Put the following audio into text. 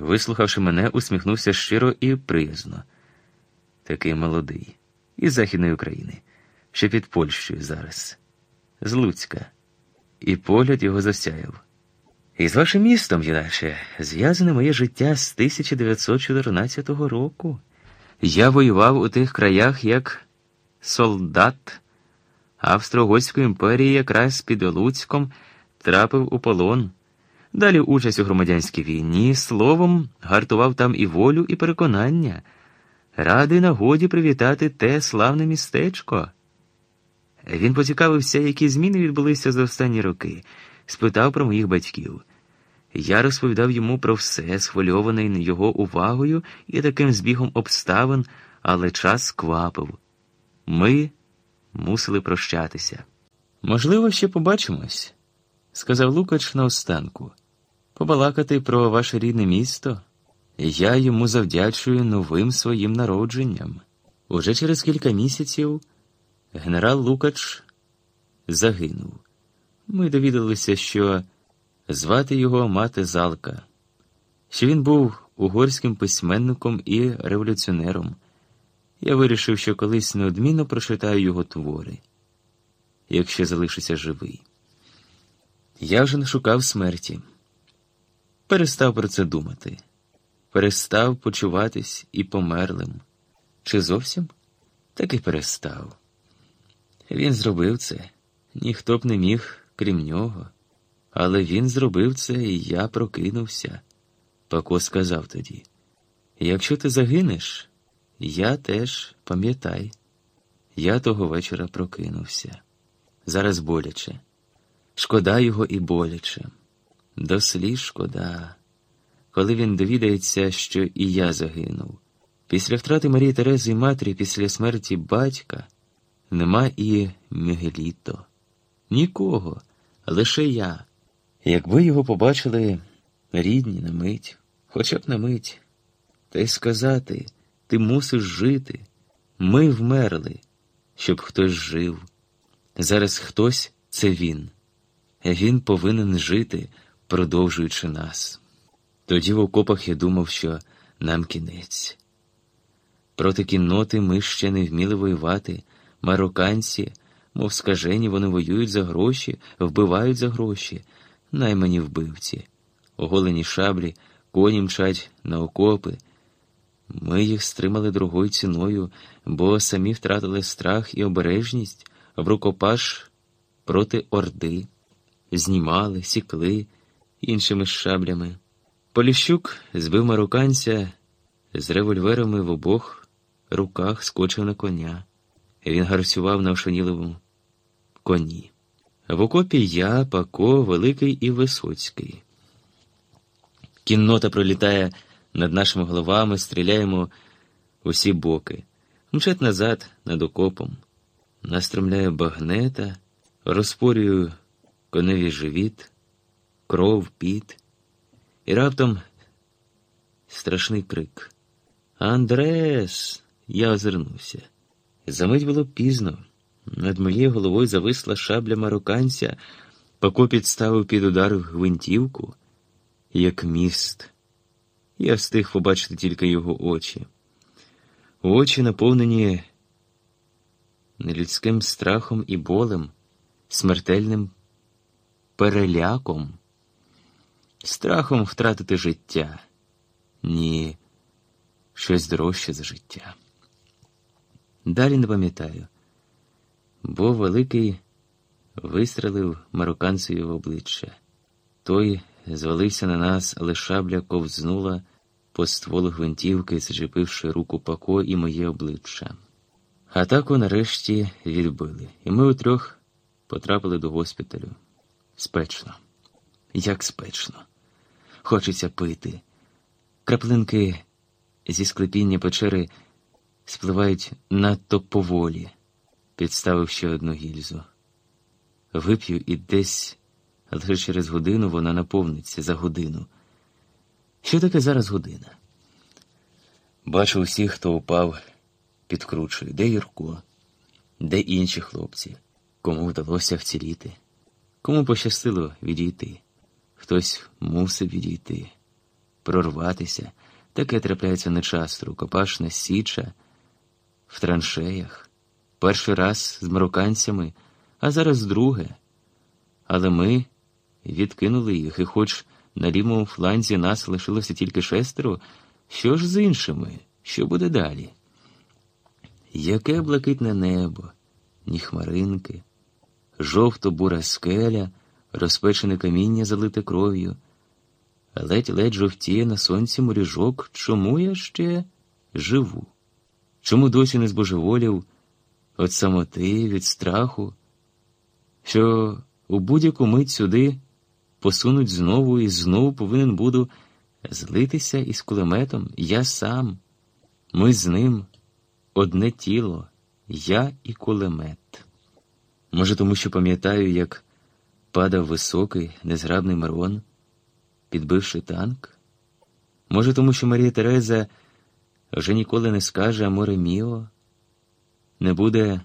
вислухавши мене, усміхнувся щиро і приязно. Такий молодий, із Західної України, що під Польщею зараз, з Луцька, і погляд його засяяв. І з вашим містом, юначе, зв'язане моє життя з 1914 року. Я воював у тих краях як солдат Австро-Угорської імперії якраз під Луцьком трапив у полон. Далі участь у громадянській війні, словом, гартував там і волю, і переконання. Радий нагоді привітати те славне містечко. Він поцікавився, які зміни відбулися за останні роки, спитав про моїх батьків. Я розповідав йому про все, схвильований його увагою і таким збігом обставин, але час сквапив. Ми мусили прощатися. Можливо, ще побачимось, сказав Лукач на останку. Побалакати про ваше рідне місто. Я йому завдячую новим своїм народженням. Уже через кілька місяців генерал Лукач загинув. Ми довідалися, що звати його мати Залка, що він був угорським письменником і революціонером. Я вирішив, що колись неодмінно прочитаю його твори, якщо залишуся живий. Я вже не шукав смерті, перестав про це думати, перестав почуватись і померлим. Чи зовсім? Так і перестав. Він зробив це, ніхто б не міг, крім нього. Але він зробив це, і я прокинувся. Пако сказав тоді: якщо ти загинеш, я теж пам'ятай, я того вечора прокинувся. Зараз боляче. Шкода його і боляче. Дослід шкода, коли він довідається, що і я загинув. Після втрати Марії Терези і матері, після смерті батька, нема і Мігеліто. Нікого, лише я. Якби його побачили рідні на мить, хоча б на мить, та й сказати, ти мусиш жити. Ми вмерли, щоб хтось жив. Зараз хтось це він. Він повинен жити, продовжуючи нас. Тоді в окопах я думав, що нам кінець. Проти кінноти ми ще не вміли воювати. Марокканці, мов скажені, вони воюють за гроші, вбивають за гроші наймані вбивці, оголені шаблі, коні мчать на окопи. Ми їх стримали другою ціною, бо самі втратили страх і обережність в рукопаш проти орди, знімали, сікли іншими шаблями. Поліщук збив марокканця з револьверами в обох руках скочив на коня. Він гарцював на ошаніловому коні. В окопі я, Пако, Великий і Висоцький. Кіннота пролітає над нашими головами, стріляємо усі боки, мчать назад над окопом, настромляє багнета, розпорюю коневі живіт, кров, піт, і раптом страшний крик. Андрес! Я озирнувся. Замить було пізно. Над моєю головою зависла шабля марокканця, Пако підставив під удар гвинтівку, як міст. Я встиг побачити тільки його очі. Очі наповнені нелюдським страхом і болем, смертельним переляком, страхом втратити життя. Ні, щось дорожче за життя. Далі не пам'ятаю бо великий вистрелив марокканцеві в обличчя. Той звалився на нас, але шабля ковзнула по стволу гвинтівки, зачепивши руку пако і моє обличчя. Атаку нарешті відбили, і ми утрьох потрапили до госпіталю. Спечно, як спечно. Хочеться пити. Краплинки зі склепіння печери спливають надто поволі підставив ще одну гільзу. Вип'ю і десь, лише через годину вона наповниться за годину. Що таке зараз година? Бачу усіх, хто упав, підкручує, де Юрко, де інші хлопці, кому вдалося вціліти, кому пощастило відійти, хтось мусив відійти. прорватися. Таке трапляється нечасто, рукопашна січа в траншеях. Перший раз з марокканцями, а зараз друге. Але ми відкинули їх, і хоч на лівому фланзі нас лишилося тільки шестеро, що ж з іншими? Що буде далі? Яке блакитне небо, ні хмаринки, жовто-бура скеля, розпечене каміння залите кров'ю, ледь-ледь жовтіє на сонці моріжок, чому я ще живу? Чому досі не збожеволів від самоти, від страху, що у будь-яку мить сюди посунуть знову і знову повинен буду злитися із кулеметом? Я сам, ми з ним одне тіло, я і кулемет. Може, тому що пам'ятаю, як падав високий, незграбний Марон, підбивши танк? Може, тому що Марія Тереза вже ніколи не скаже Аморе Міо, не буде